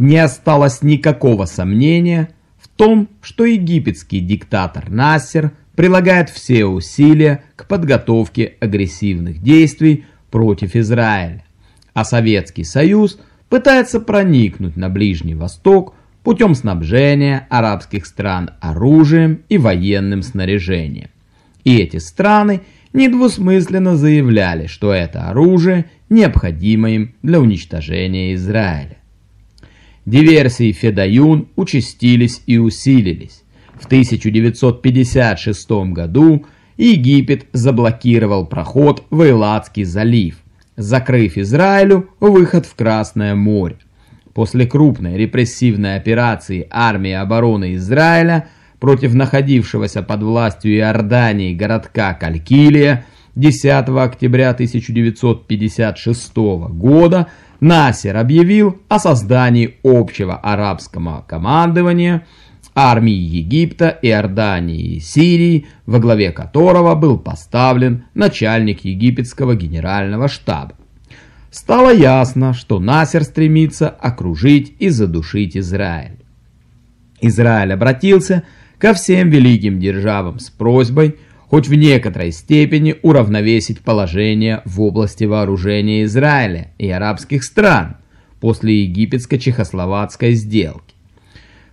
не осталось никакого сомнения в том, что египетский диктатор Нассер прилагает все усилия к подготовке агрессивных действий против Израиля, а Советский Союз пытается проникнуть на Ближний Восток путем снабжения арабских стран оружием и военным снаряжением. И эти страны недвусмысленно заявляли, что это оружие необходимо им для уничтожения Израиля. Диверсии Федаюн участились и усилились. В 1956 году Египет заблокировал проход в Эйладский залив, закрыв Израилю выход в Красное море. После крупной репрессивной операции армии обороны Израиля против находившегося под властью Иордании городка Калькилия 10 октября 1956 года Насер объявил о создании общего арабского командования армии Египта, Иордании и Сирии, во главе которого был поставлен начальник египетского генерального штаба. Стало ясно, что Насер стремится окружить и задушить Израиль. Израиль обратился ко всем великим державам с просьбой хоть в некоторой степени уравновесить положение в области вооружения Израиля и арабских стран после египетско-чехословацкой сделки.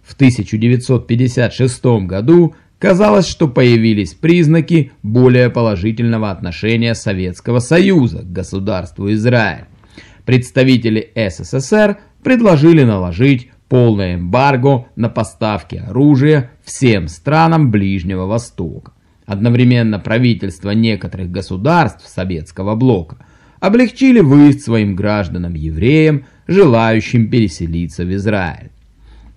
В 1956 году казалось, что появились признаки более положительного отношения Советского Союза к государству Израиль. Представители СССР предложили наложить полное эмбарго на поставки оружия всем странам Ближнего Востока. Одновременно правительства некоторых государств Советского блока облегчили выезд своим гражданам-евреям, желающим переселиться в Израиль.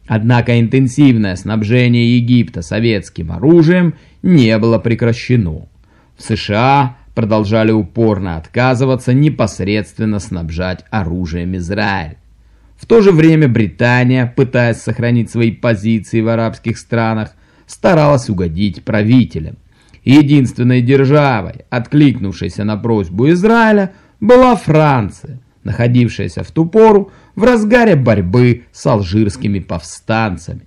Однако интенсивное снабжение Египта советским оружием не было прекращено. В США продолжали упорно отказываться непосредственно снабжать оружием Израиль. В то же время Британия, пытаясь сохранить свои позиции в арабских странах, старалась угодить правителям. Единственной державой, откликнувшейся на просьбу Израиля, была Франция, находившаяся в ту пору в разгаре борьбы с алжирскими повстанцами.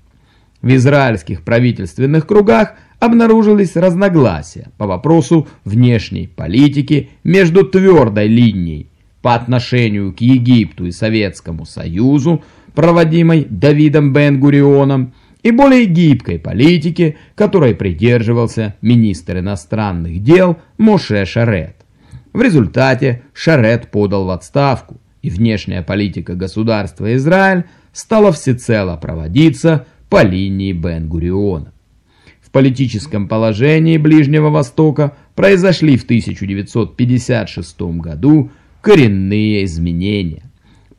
В израильских правительственных кругах обнаружились разногласия по вопросу внешней политики между твердой линией по отношению к Египту и Советскому Союзу, проводимой Давидом Бен-Гурионом, и более гибкой политики, которой придерживался министр иностранных дел Моше Шарет. В результате Шарет подал в отставку, и внешняя политика государства Израиль стала всецело проводиться по линии Бен-Гуриона. В политическом положении Ближнего Востока произошли в 1956 году коренные изменения.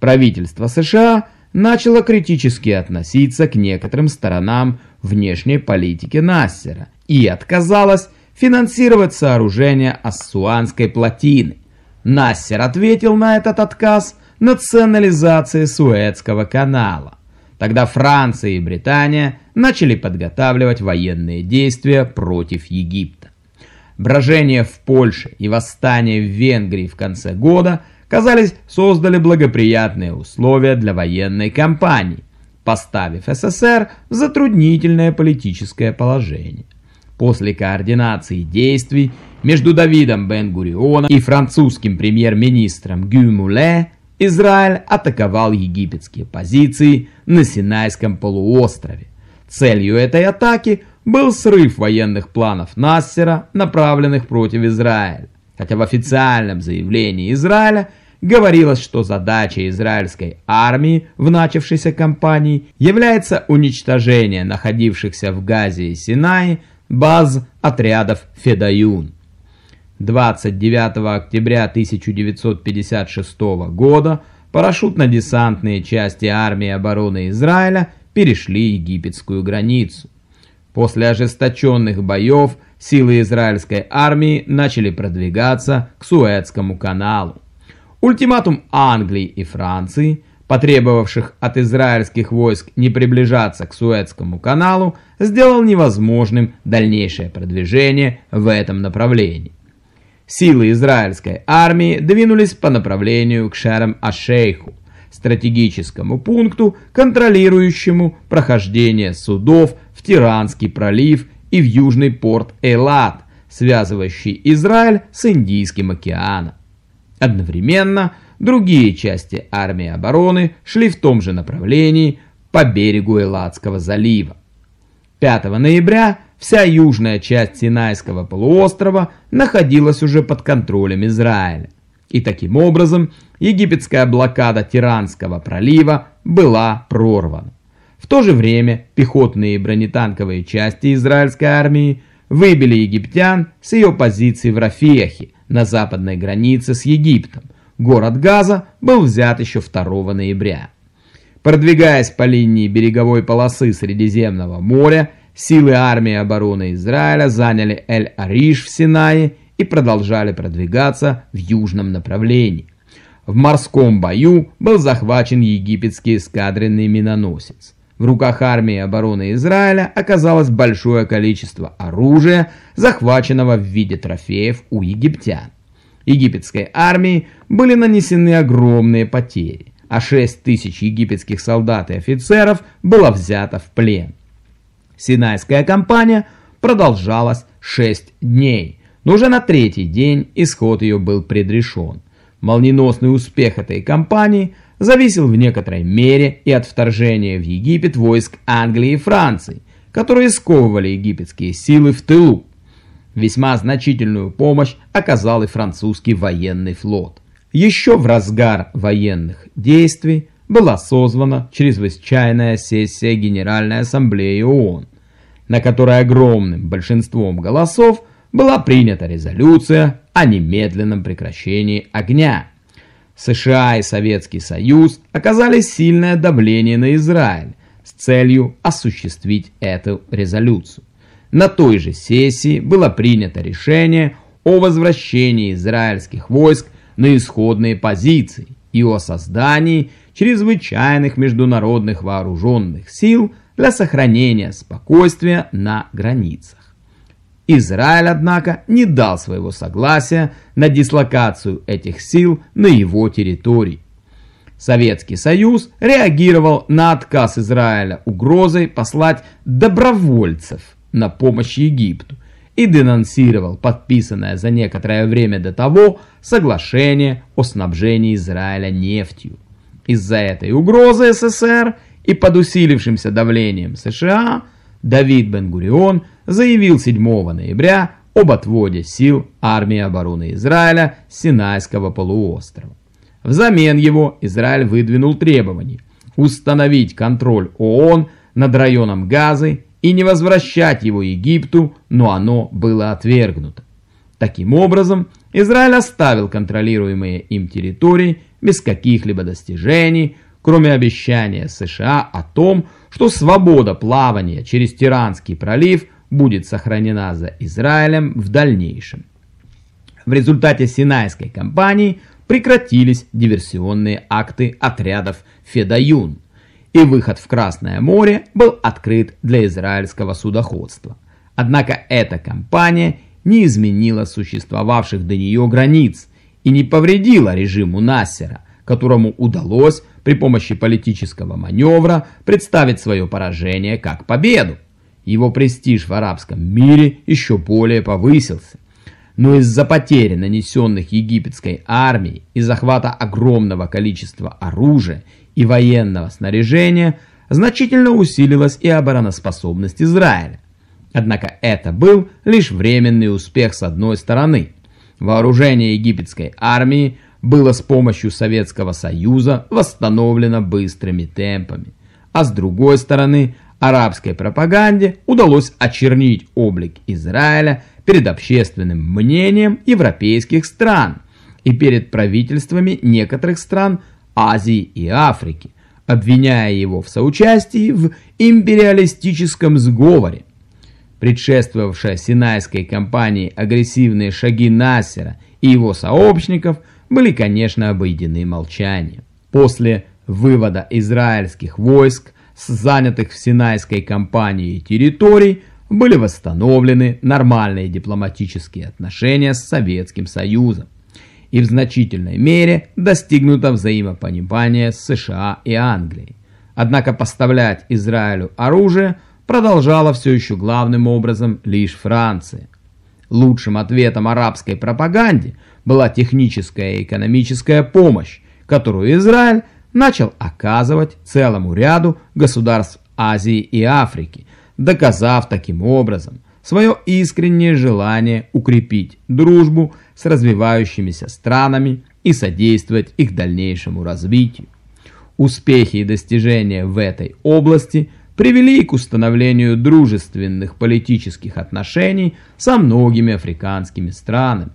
Правительство США начало критически относиться к некоторым сторонам внешней политики Нассера и отказалось финансировать сооружение Ассуанской плотины, Нассер ответил на этот отказ национализацией Суэцкого канала. Тогда Франция и Британия начали подготавливать военные действия против Египта. Брожение в Польше и восстание в Венгрии в конце года, казались, создали благоприятные условия для военной кампании, поставив СССР в затруднительное политическое положение. После координации действий между Давидом Бен-Гурионом и французским премьер-министром Гю Муле Израиль атаковал египетские позиции на Синайском полуострове. Целью этой атаки был срыв военных планов Нассера, направленных против Израиля. Хотя в официальном заявлении Израиля говорилось, что задача израильской армии в начавшейся кампании является уничтожение находившихся в Газе и Синае баз отрядов Федаюн. 29 октября 1956 года парашютно-десантные части армии обороны Израиля перешли египетскую границу. После ожесточенных боев силы израильской армии начали продвигаться к Суэцкому каналу. Ультиматум Англии и Франции – потребовавших от израильских войск не приближаться к Суэцкому каналу, сделал невозможным дальнейшее продвижение в этом направлении. Силы израильской армии двинулись по направлению к Шерем-Ашейху, стратегическому пункту, контролирующему прохождение судов в Тиранский пролив и в южный порт Эйлат, связывающий Израиль с Индийским океаном. Одновременно другие части армии обороны шли в том же направлении по берегу Эладского залива. 5 ноября вся южная часть Синайского полуострова находилась уже под контролем Израиля. И таким образом египетская блокада Тиранского пролива была прорвана. В то же время пехотные и бронетанковые части израильской армии выбили египтян с ее позиций в Рафехе на западной границе с Египтом. Город Газа был взят еще 2 ноября. Продвигаясь по линии береговой полосы Средиземного моря, силы армии обороны Израиля заняли Эль-Ариш в Синае и продолжали продвигаться в южном направлении. В морском бою был захвачен египетский эскадренный миноносец. В руках армии обороны Израиля оказалось большое количество оружия, захваченного в виде трофеев у египтян. Египетской армии были нанесены огромные потери, а 6 тысяч египетских солдат и офицеров было взято в плен. Синайская кампания продолжалась 6 дней, но уже на третий день исход ее был предрешен. Молниеносный успех этой кампании зависел в некоторой мере и от вторжения в Египет войск Англии и Франции, которые сковывали египетские силы в тылу. Весьма значительную помощь оказал и французский военный флот. Еще в разгар военных действий была созвана чрезвычайная сессия Генеральной Ассамблеи ООН, на которой огромным большинством голосов была принята резолюция о немедленном прекращении огня. США и Советский Союз оказали сильное давление на Израиль с целью осуществить эту резолюцию. На той же сессии было принято решение о возвращении израильских войск на исходные позиции и о создании чрезвычайных международных вооруженных сил для сохранения спокойствия на границах. Израиль, однако, не дал своего согласия на дислокацию этих сил на его территории. Советский Союз реагировал на отказ Израиля угрозой послать добровольцев на помощь Египту и денонсировал подписанное за некоторое время до того соглашение о снабжении Израиля нефтью. Из-за этой угрозы СССР и под усилившимся давлением США Давид Бен-Гурион заявил 7 ноября об отводе сил армии обороны Израиля с Синайского полуострова. Взамен его Израиль выдвинул требование установить контроль ООН над районом Газы и не возвращать его Египту, но оно было отвергнуто. Таким образом, Израиль оставил контролируемые им территории без каких-либо достижений, кроме обещания США о том, что свобода плавания через Тиранский пролив будет сохранена за Израилем в дальнейшем. В результате Синайской кампании прекратились диверсионные акты отрядов Федаюн, и выход в Красное море был открыт для израильского судоходства. Однако эта кампания не изменила существовавших до нее границ и не повредила режиму Нассера, которому удалось при помощи политического маневра представить свое поражение как победу. Его престиж в арабском мире еще более повысился. Но из-за потери, нанесенных египетской армией и захвата огромного количества оружия и военного снаряжения, значительно усилилась и обороноспособность Израиля. Однако это был лишь временный успех с одной стороны. Вооружение египетской армии было с помощью Советского Союза восстановлено быстрыми темпами. А с другой стороны, арабской пропаганде удалось очернить облик Израиля перед общественным мнением европейских стран и перед правительствами некоторых стран Азии и Африки, обвиняя его в соучастии в империалистическом сговоре. Предшествовавшая Синайской кампании агрессивные шаги Насера и его сообщников – были, конечно, обойдены молчанием. После вывода израильских войск с занятых в Синайской кампании территорий были восстановлены нормальные дипломатические отношения с Советским Союзом. и в значительной мере достигнуто взаимопонимание с США и Англией. Однако поставлять Израилю оружие продолжала все еще главным образом лишь Франция. Лучшим ответом арабской пропаганде была техническая и экономическая помощь, которую Израиль начал оказывать целому ряду государств Азии и Африки, доказав таким образом свое искреннее желание укрепить дружбу с развивающимися странами и содействовать их дальнейшему развитию. Успехи и достижения в этой области привели к установлению дружественных политических отношений со многими африканскими странами,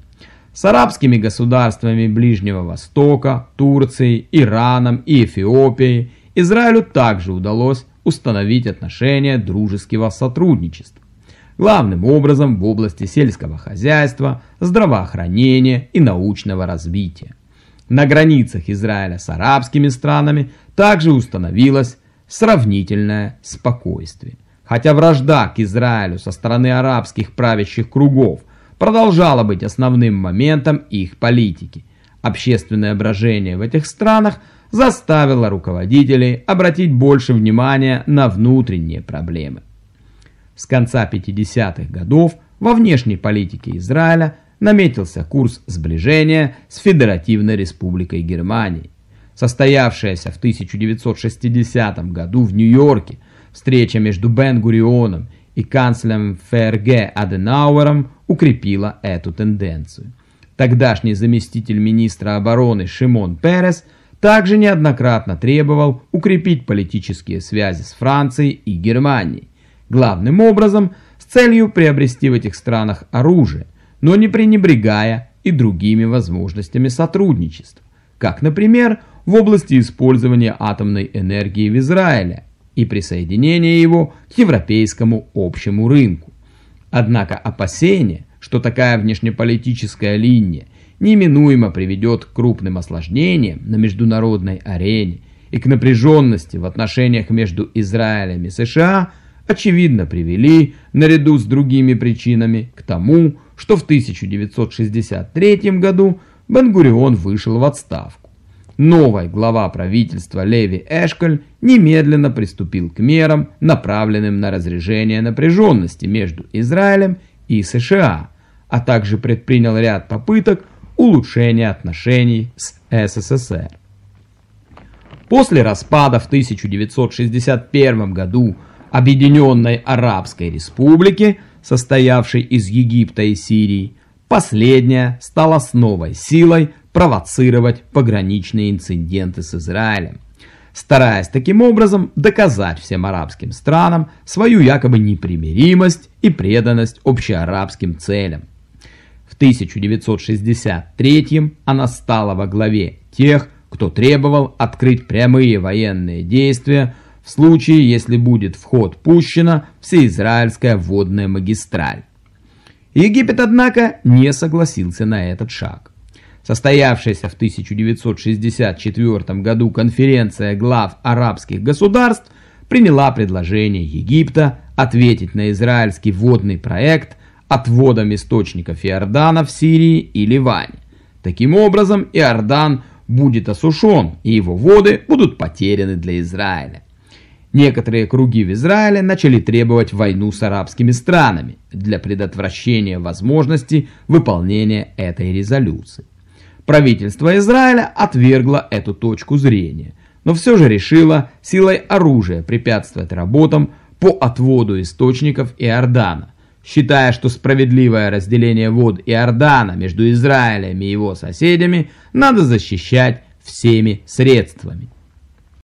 с арабскими государствами Ближнего Востока, Турцией, Ираном и Эфиопией Израилю также удалось установить отношения дружеского сотрудничества. Главным образом в области сельского хозяйства, здравоохранения и научного развития. На границах Израиля с арабскими странами также установилось сравнительное спокойствие. Хотя вражда к Израилю со стороны арабских правящих кругов продолжала быть основным моментом их политики, общественное брожение в этих странах заставило руководителей обратить больше внимания на внутренние проблемы. С конца 50-х годов во внешней политике Израиля наметился курс сближения с Федеративной Республикой Германии. Состоявшаяся в 1960 году в Нью-Йорке встреча между Бен-Гурионом и канцлером ФРГ Аденауэром укрепила эту тенденцию. Тогдашний заместитель министра обороны Шимон Перес также неоднократно требовал укрепить политические связи с Францией и Германией, главным образом с целью приобрести в этих странах оружие, но не пренебрегая и другими возможностями сотрудничества, как, например, в области использования атомной энергии в Израиле и присоединения его к европейскому общему рынку. Однако опасение, что такая внешнеполитическая линия неминуемо приведет к крупным осложнениям на международной арене и к напряженности в отношениях между Израилем и США – очевидно привели, наряду с другими причинами, к тому, что в 1963 году Бен-Гурион вышел в отставку. Новый глава правительства Леви Эшколь немедленно приступил к мерам, направленным на разрежение напряженности между Израилем и США, а также предпринял ряд попыток улучшения отношений с СССР. После распада в 1961 году Объединенной Арабской Республики, состоявшей из Египта и Сирии, последняя стала с новой силой провоцировать пограничные инциденты с Израилем, стараясь таким образом доказать всем арабским странам свою якобы непримиримость и преданность общеарабским целям. В 1963 она стала во главе тех, кто требовал открыть прямые военные действия в случае, если будет в ход пущена всеизраильская водная магистраль. Египет, однако, не согласился на этот шаг. Состоявшаяся в 1964 году конференция глав арабских государств приняла предложение Египта ответить на израильский водный проект отводом источников Иордана в Сирии и Ливане. Таким образом, Иордан будет осушен, и его воды будут потеряны для Израиля. Некоторые круги в Израиле начали требовать войну с арабскими странами для предотвращения возможности выполнения этой резолюции. Правительство Израиля отвергло эту точку зрения, но все же решило силой оружия препятствовать работам по отводу источников Иордана, считая, что справедливое разделение вод Иордана между Израилем и его соседями надо защищать всеми средствами.